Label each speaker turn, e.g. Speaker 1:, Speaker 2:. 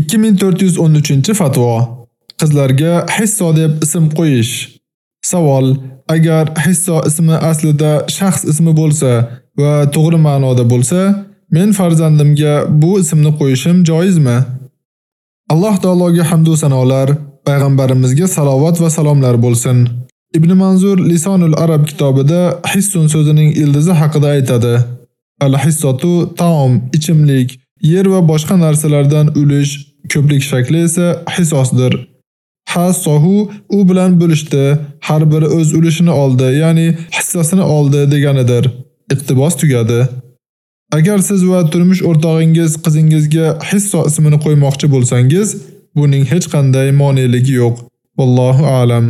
Speaker 1: 2413-fatvo. Qizlarga Hisso deb ism qo'yish. Savol: Agar Hisso ismi aslida shaxs ismi bo'lsa va to'g'ri ma'noda bo'lsa, men farzandimga bu ismni qo'yishim joizmi? Alloh taologa hamd va sanolar, payg'ambarimizga salovat va salomlar bo'lsin. Ibn Manzur Lisonul Arab kitobida hissun so'zining ildizi haqida aytadi. Al-hissatu taom, ichimlik, yer va boshqa narsalardan ulish, ko'plik shakli esa hisosdir. Hasohu u bilan bo'lishdi, har biri o'z ulushini oldi, ya'ni hissasini oldi deganidir. Iqtibos tugadi. Agar siz va turmush o'rtog'ingiz qizingizga hisso ismini qo'ymoqchi bo'lsangiz, buning hech qanday moneligi yo'q. Vallohu a'lam.